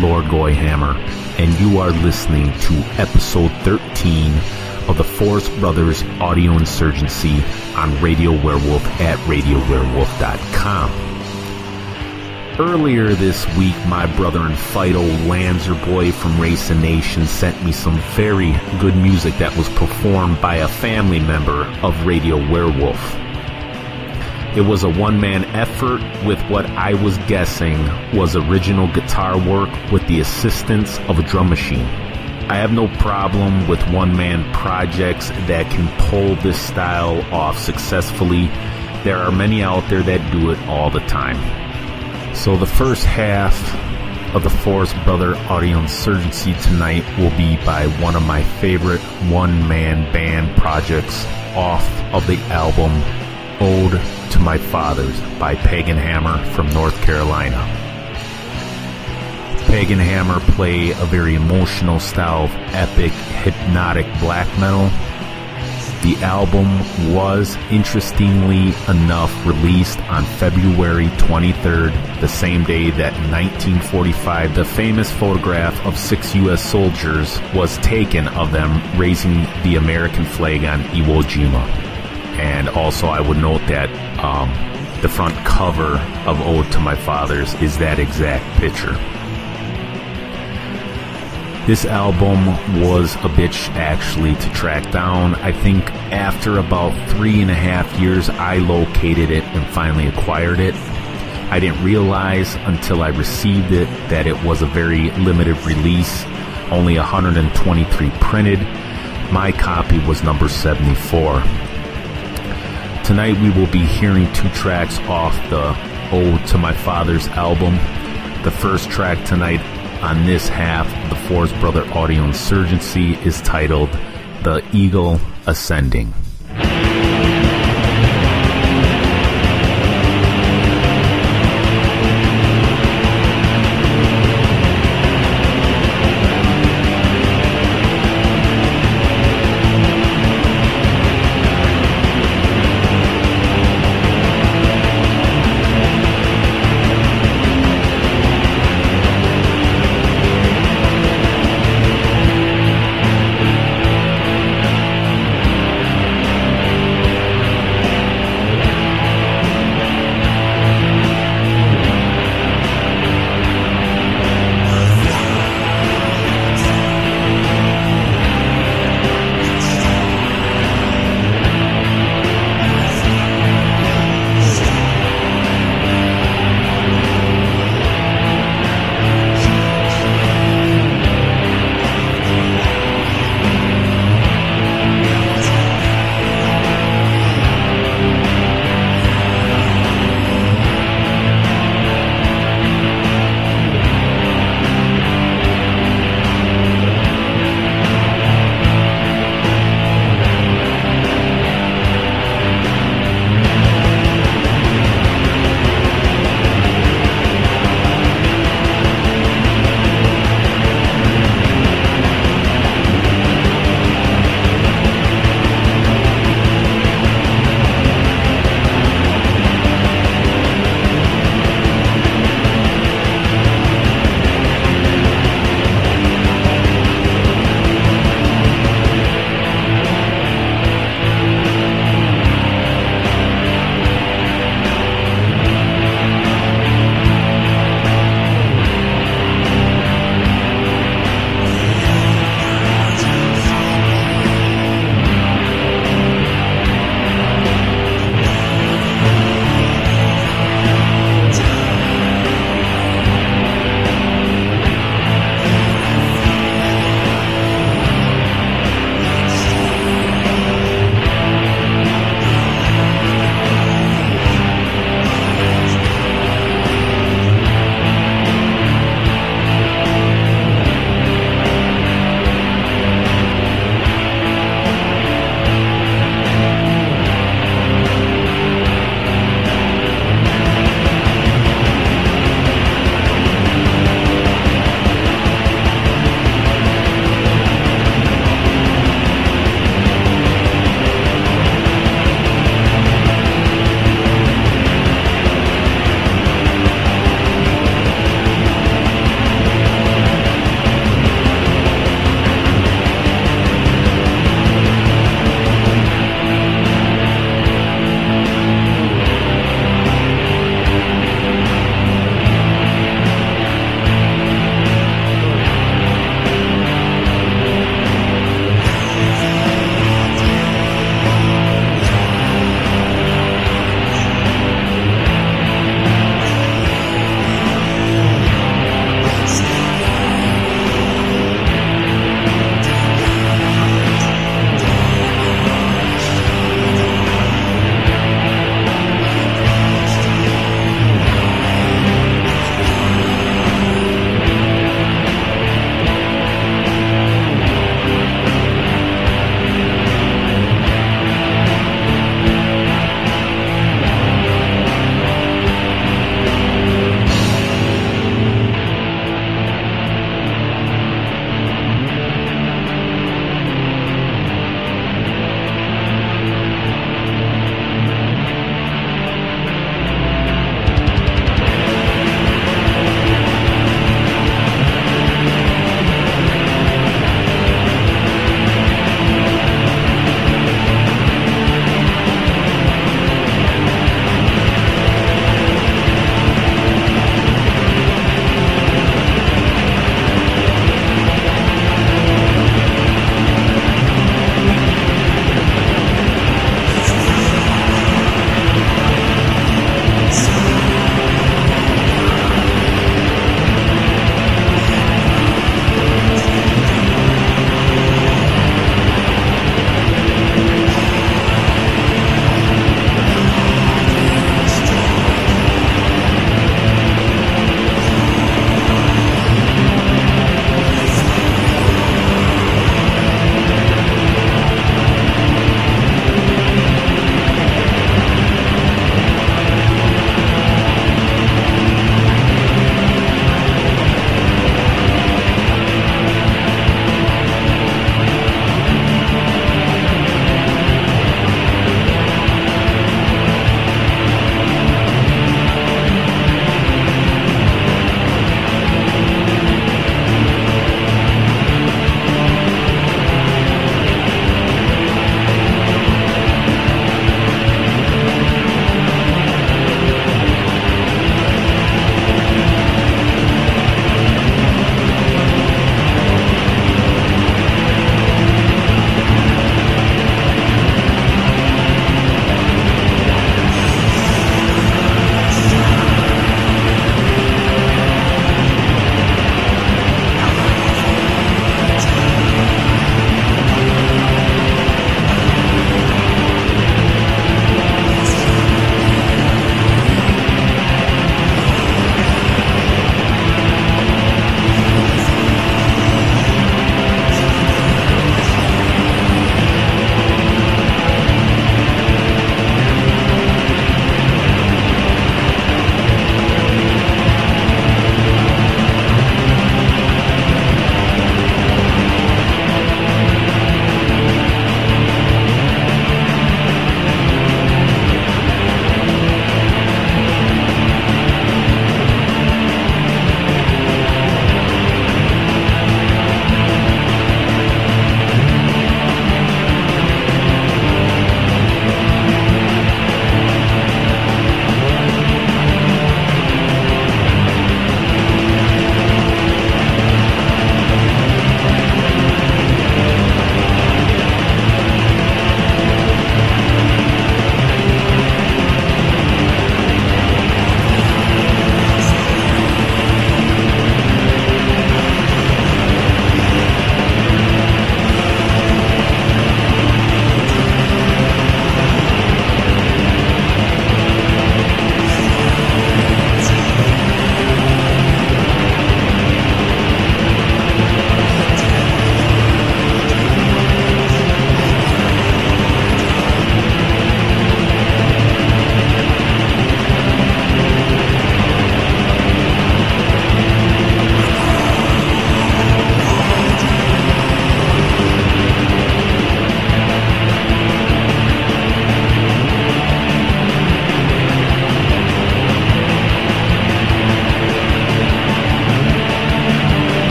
Lord Goyhammer, and you are listening to episode 13 of the Forest Brothers Audio Insurgency on Radio Wehrwolf at RadioWerewolf.com. Earlier this week, my brother and Fido Lanzerboy from Race and Nation sent me some very good music that was performed by a family member of Radio Wehrwolf. It was a one man effort with what I was guessing was original guitar work with the assistance of a drum machine. I have no problem with one man projects that can pull this style off successfully. There are many out there that do it all the time. So the first half of the Forest Brother Audio Insurgency tonight will be by one of my favorite one man band projects off of the album Ode to My Fathers by Pagan Hammer from North Carolina. Pagan Hammer play a very emotional style of epic, hypnotic black metal. The album was, interestingly enough, released on February 23rd, the same day that in 1945 the famous photograph of six U.S. soldiers was taken of them raising the American flag on Iwo Jima. And also, I would note that um, the front cover of Ode to My Fathers is that exact picture. This album was a bitch actually to track down. I think after about three and a half years, I located it and finally acquired it. I didn't realize until I received it that it was a very limited release, only 123 printed. My copy was number 74. Tonight we will be hearing two tracks off the Ode to My Father's album. The first track tonight on this half of the Forest Brother Audio Insurgency is titled The Eagle Ascending.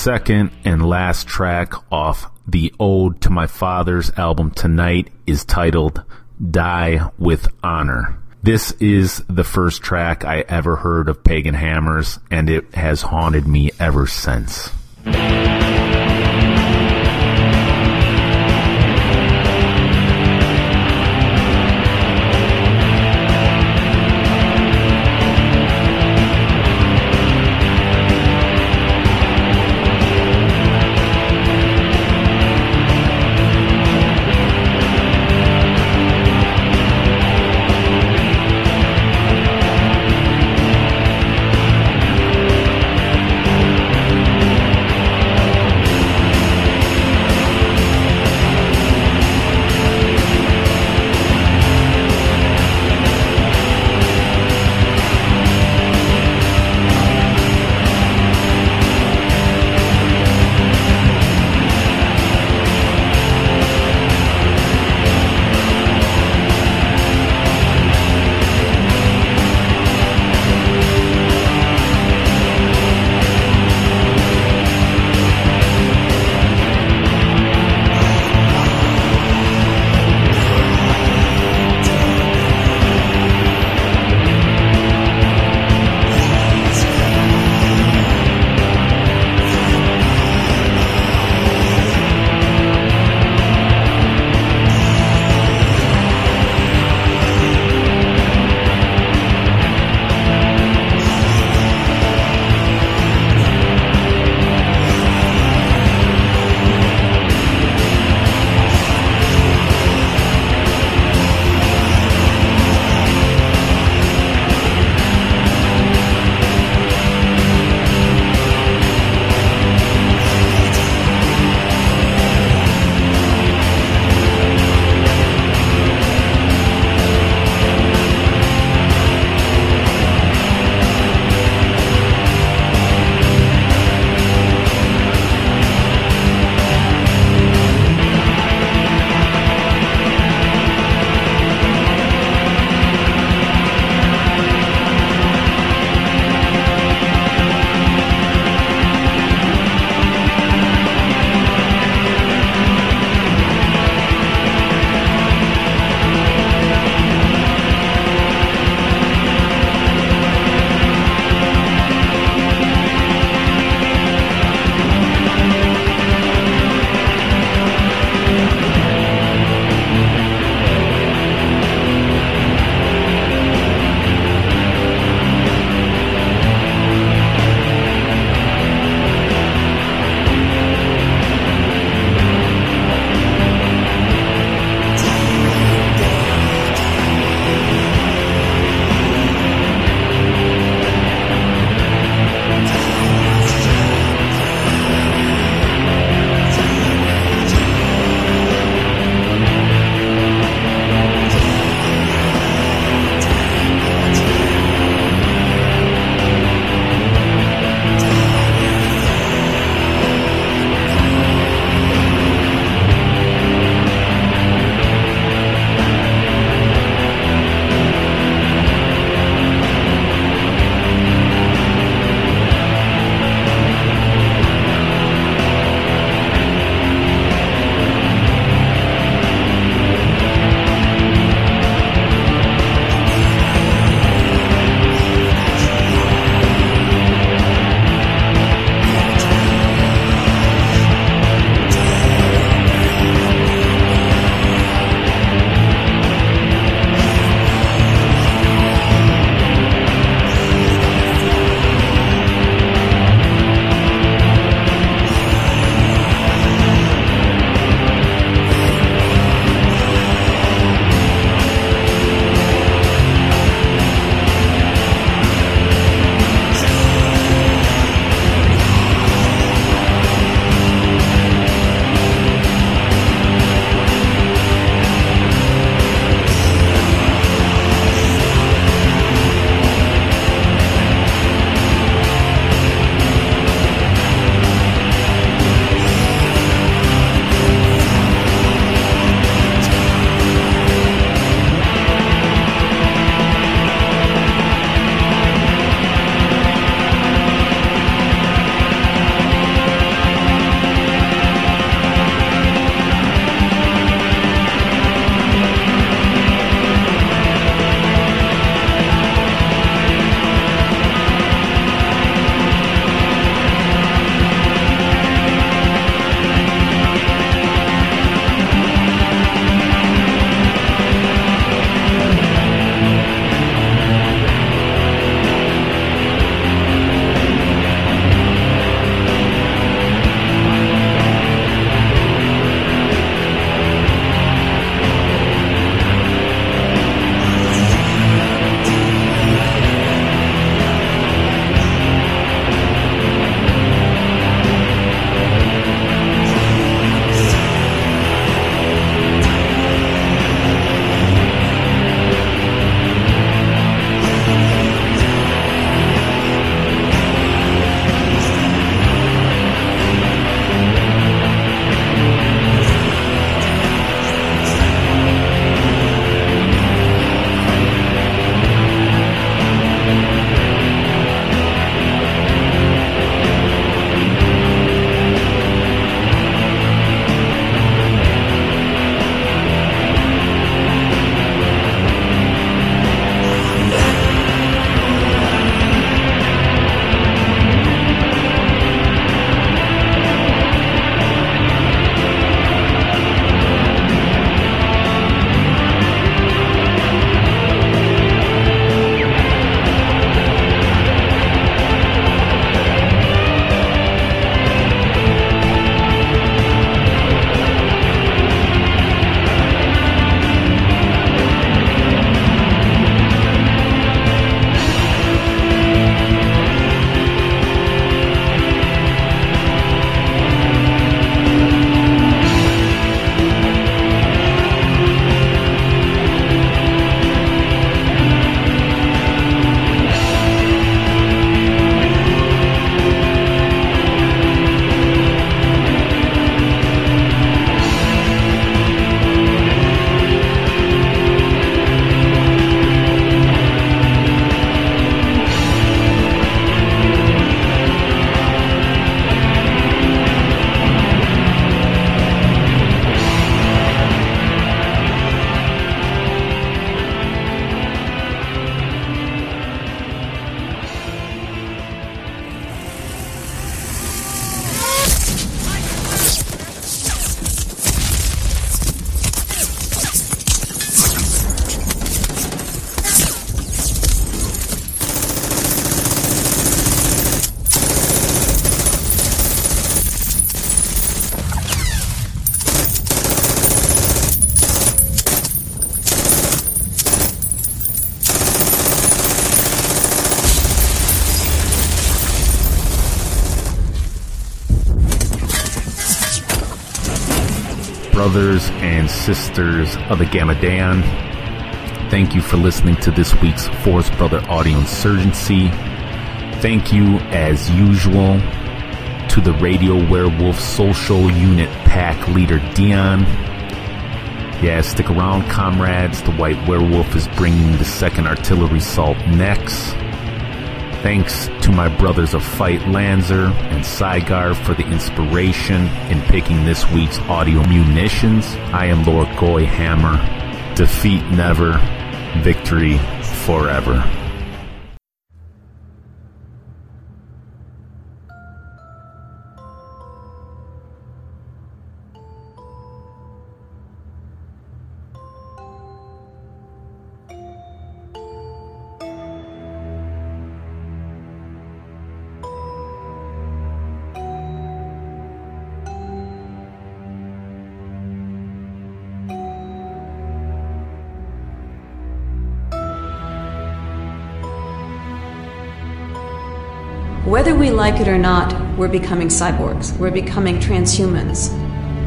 Second and last track off the Ode to My Father's album tonight is titled Die with Honor. This is the first track I ever heard of Pagan Hammers, and it has haunted me ever since. Brothers and sisters of the Gamadan. Thank you for listening to this week's Forest Brother Audio Insurgency. Thank you, as usual, to the Radio Wehrwolf Social Unit Pack leader Dion. Yeah, stick around, comrades. The White Werewolf is bringing the second artillery salt next. Thanks to my brothers of Fight Lanzer and Saigar for the inspiration in picking this week's audio munitions. I am Lord Goy Hammer. Defeat never, victory forever. Whether we like it or not, we're becoming cyborgs. We're becoming transhumans.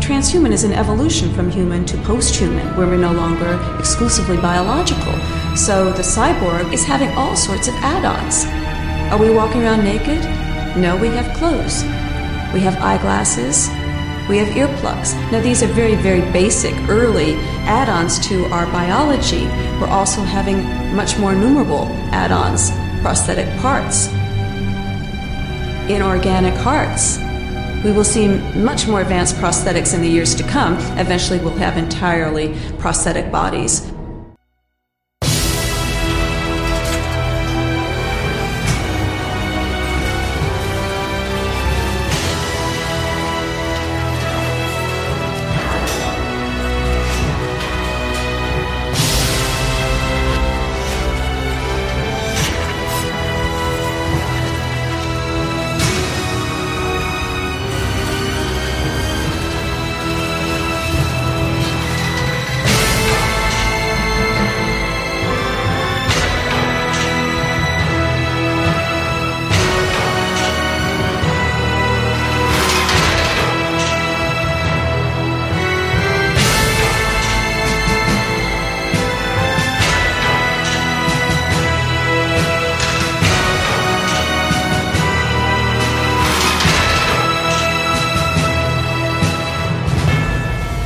Transhuman is an evolution from human to post-human, where we're no longer exclusively biological. So the cyborg is having all sorts of add-ons. Are we walking around naked? No, we have clothes. We have eyeglasses. We have earplugs. Now, these are very, very basic, early add ons to our biology. We're also having much more numerable add ons, prosthetic parts, inorganic hearts. We will see much more advanced prosthetics in the years to come. Eventually, we'll have entirely prosthetic bodies.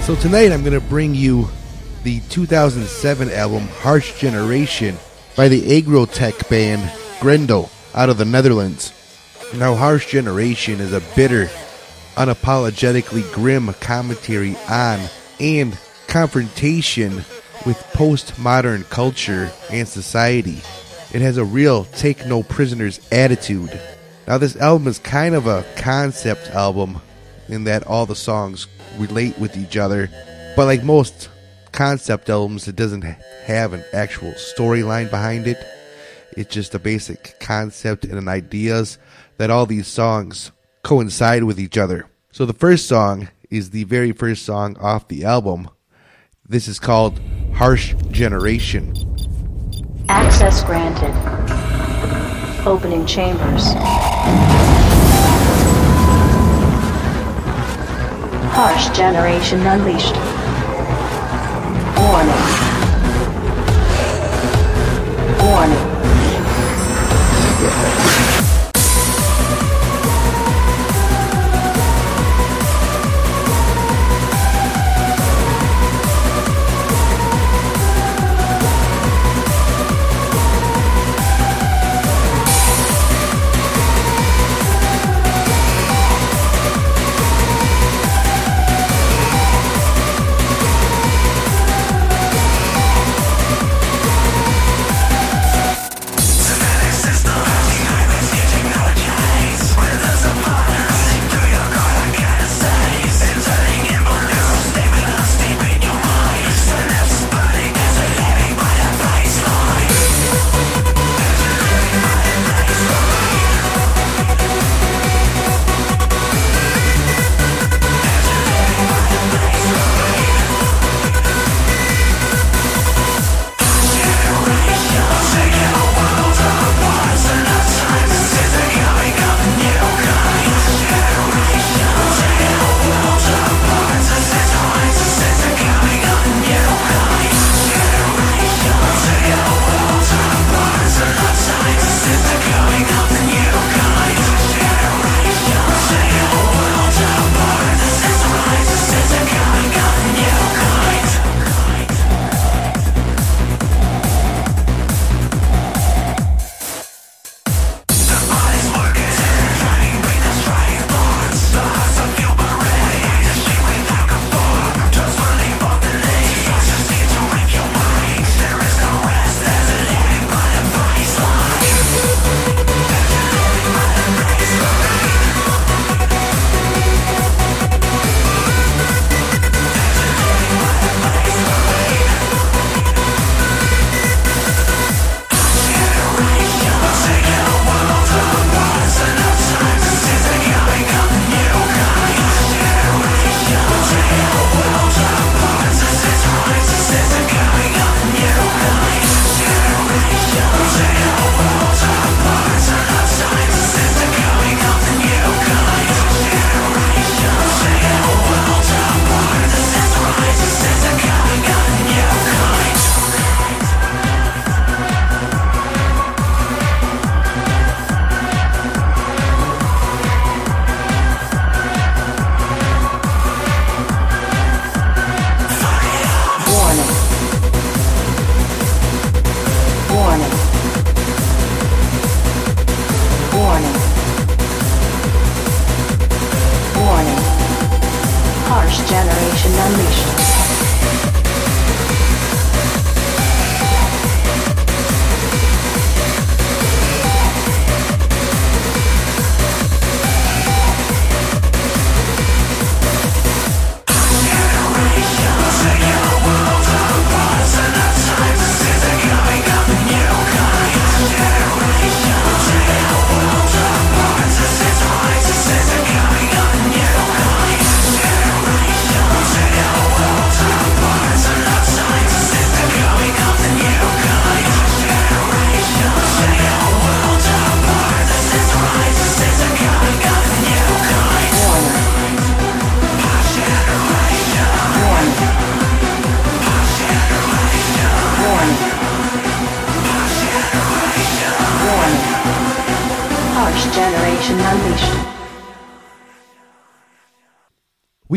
So tonight I'm going to bring you the 2007 album Harsh Generation by the aggrotech band Grendel out of the Netherlands. Now, Harsh Generation is a bitter, unapologetically grim commentary on and confrontation with postmodern culture and society. It has a real take no prisoners attitude. Now, this album is kind of a concept album in that all the songs relate with each other. But like most concept albums, it doesn't have an actual storyline behind it. It's just a basic concept and an ideas that all these songs coincide with each other. So the first song is the very first song off the album. This is called Harsh Generation. Access granted. Opening chambers. Harsh generation unleashed. Warning. Warning.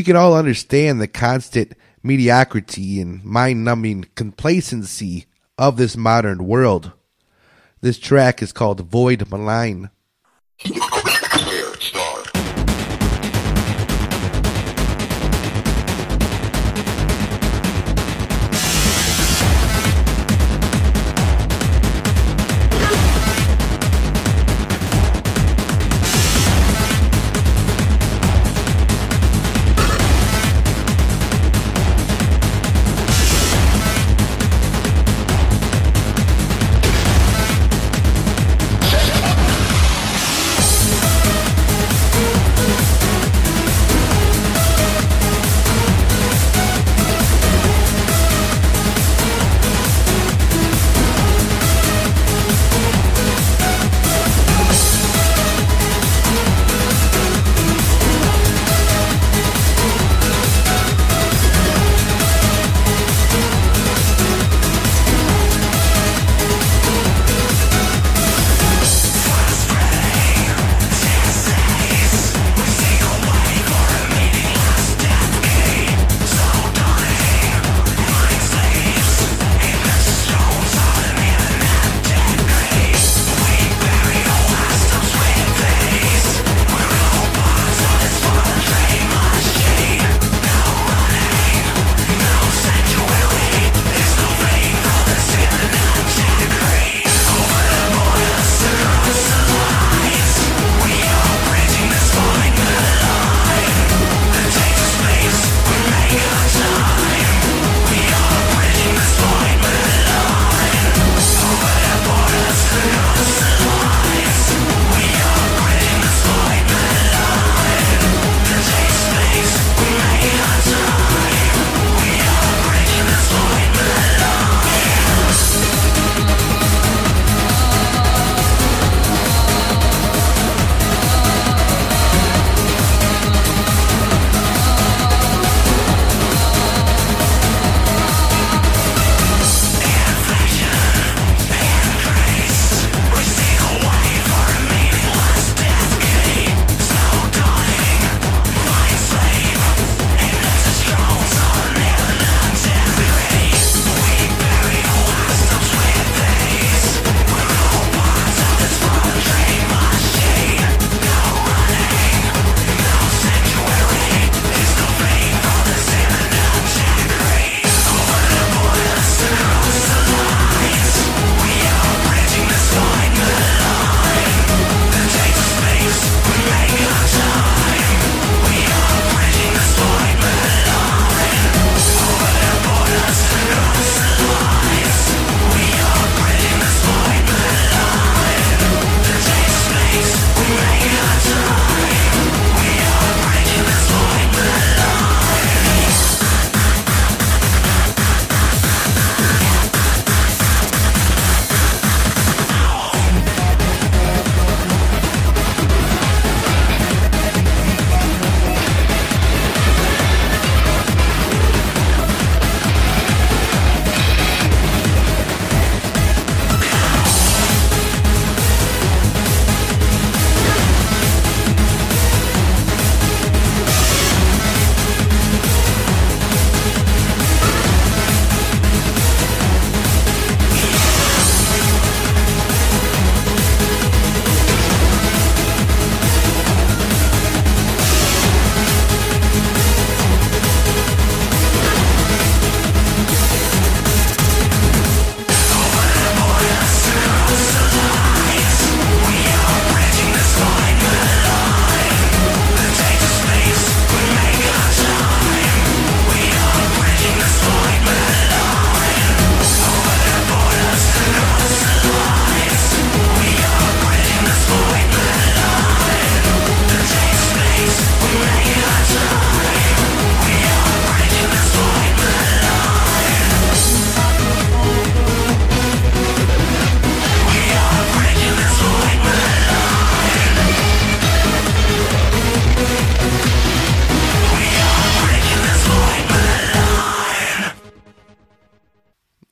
We can all understand the constant mediocrity and mind numbing complacency of this modern world. This track is called Void Malign.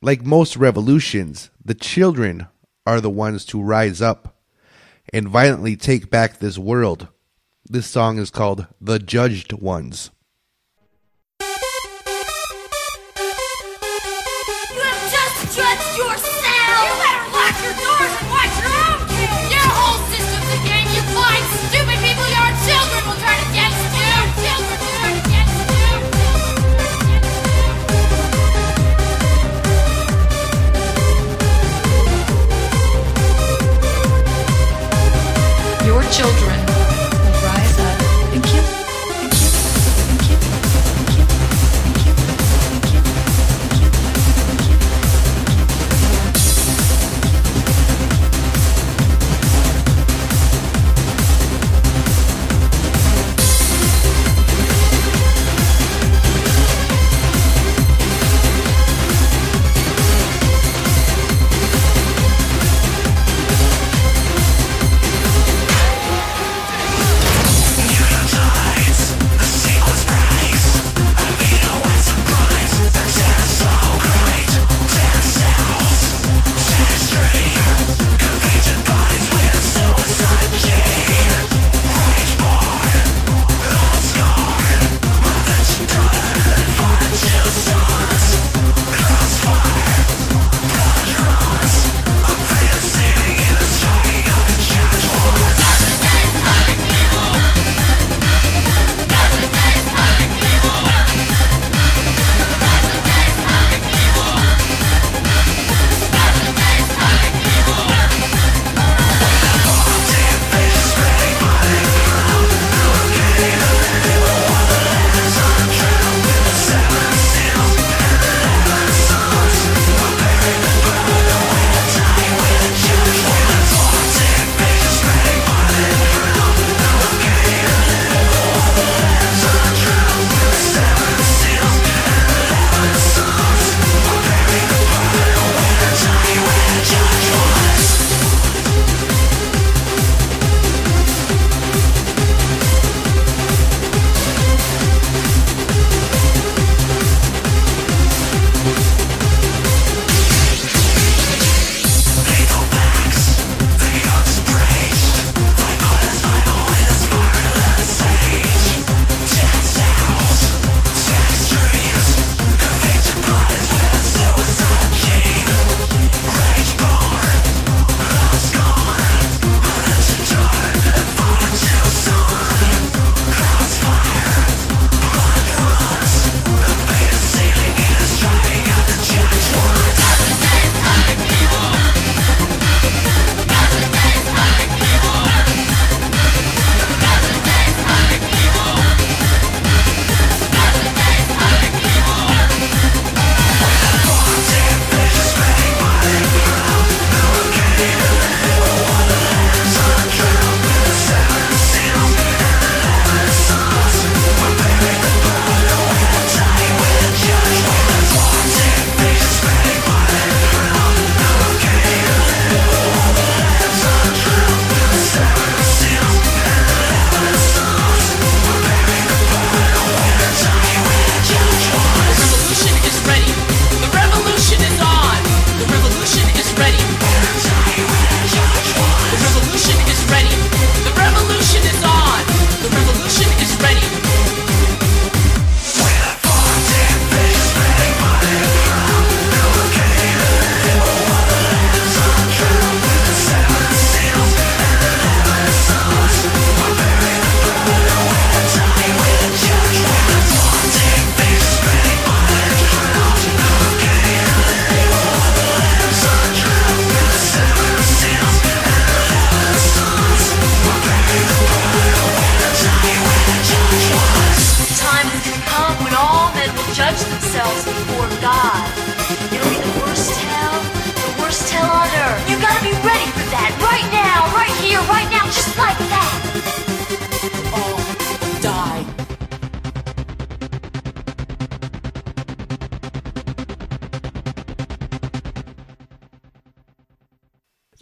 Like most revolutions, the children are the ones to rise up and violently take back this world. This song is called The Judged Ones. Children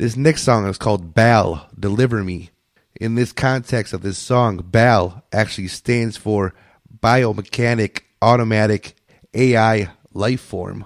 This next song is called Bal, Deliver Me. In this context of this song, BAL actually stands for Biomechanic Automatic AI Life Form.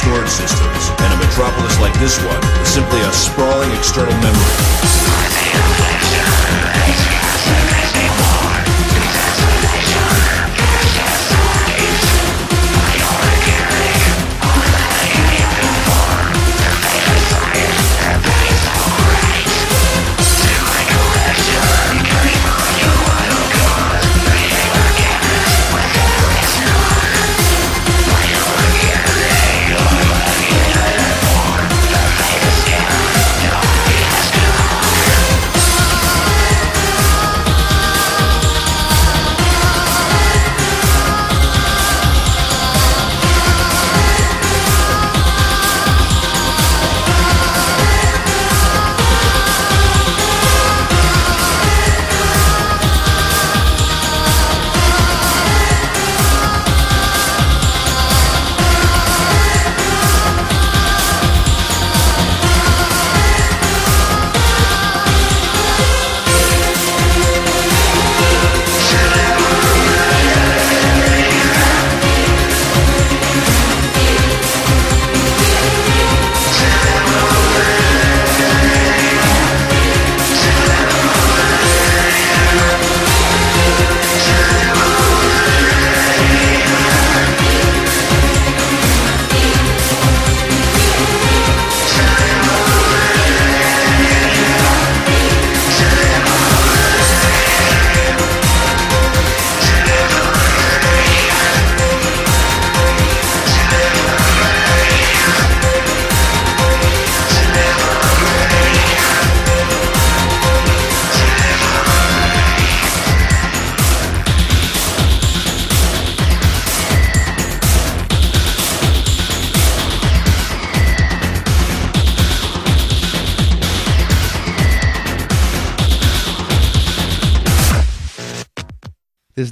storage systems, and a metropolis like this one is simply a sprawling external memory.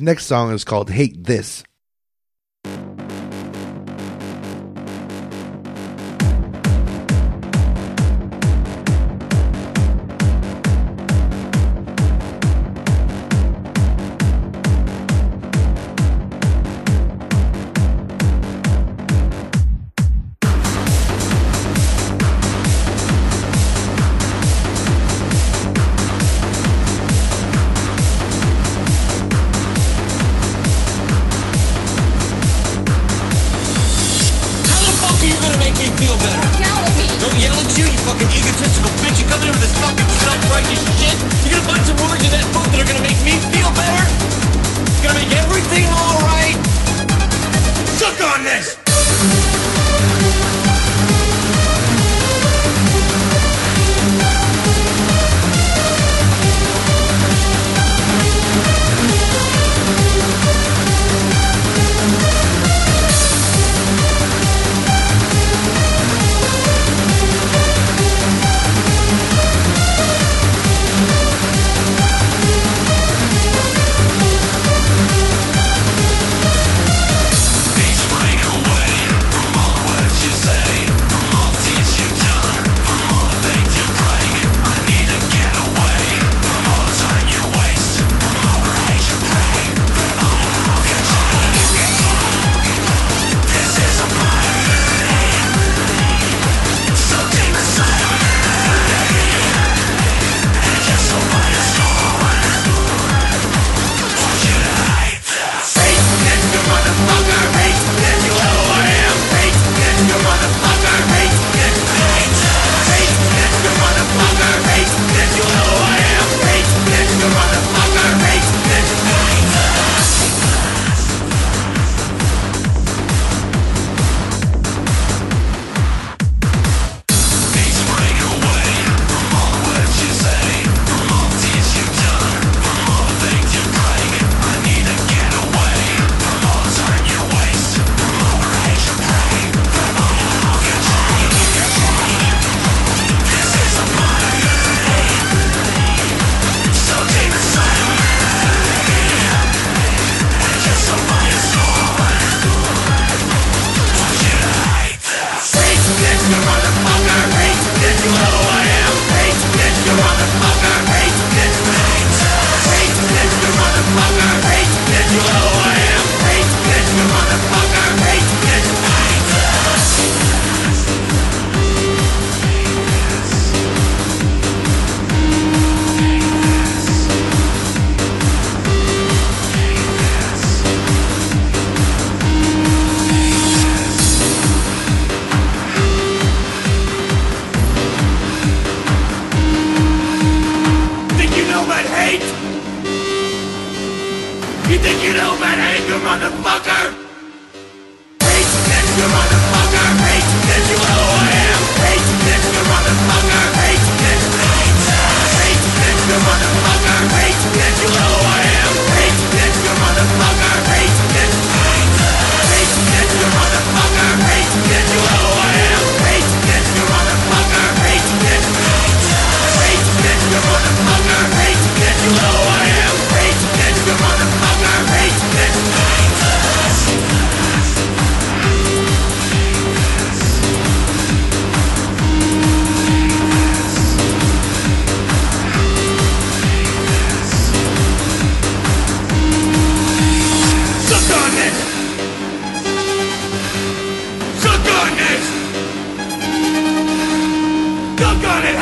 next song is called Hate This.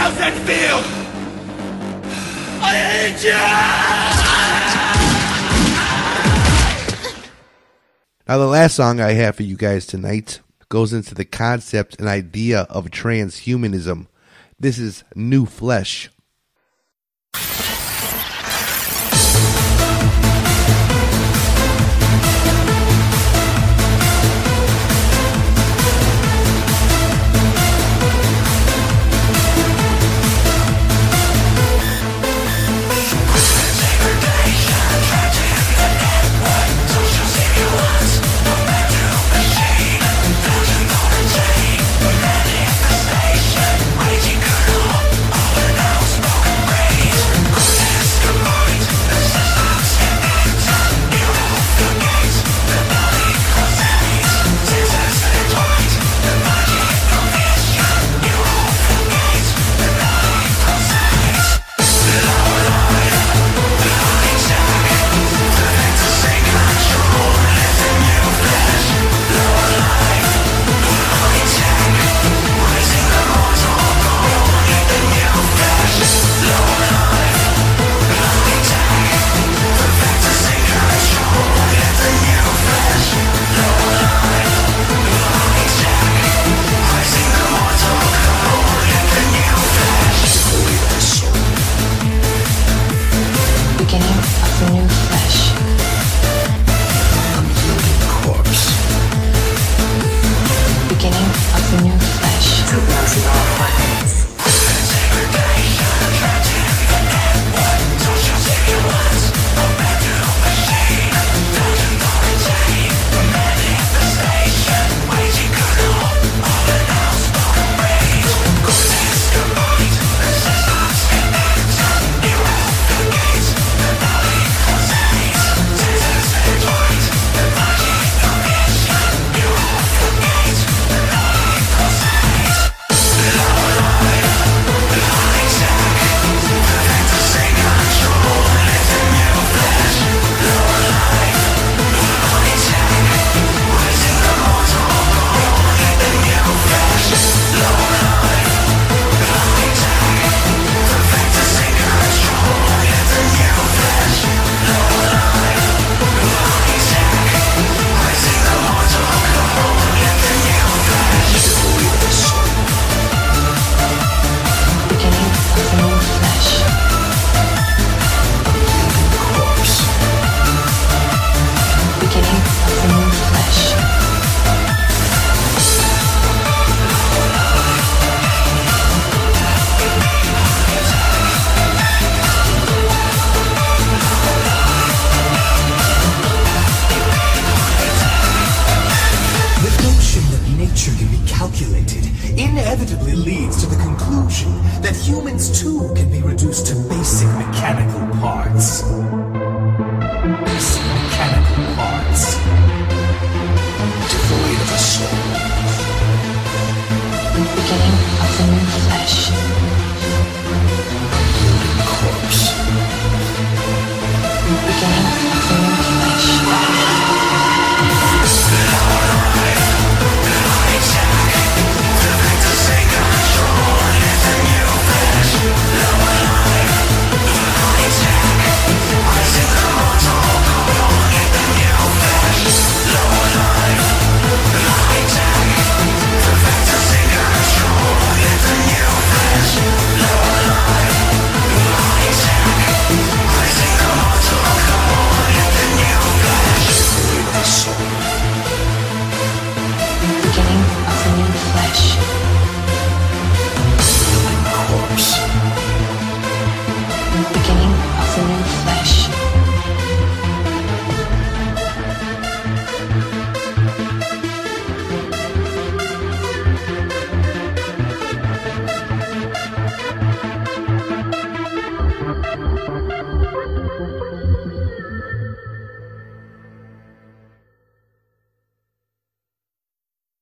How's that feel? I hate you! Now, the last song I have for you guys tonight goes into the concept and idea of transhumanism. This is New Flesh. Leads to the conclusion that humans too can be reduced to basic mechanical parts. Basic mechanical parts. Devoid of a soul. Beginning of the new flesh.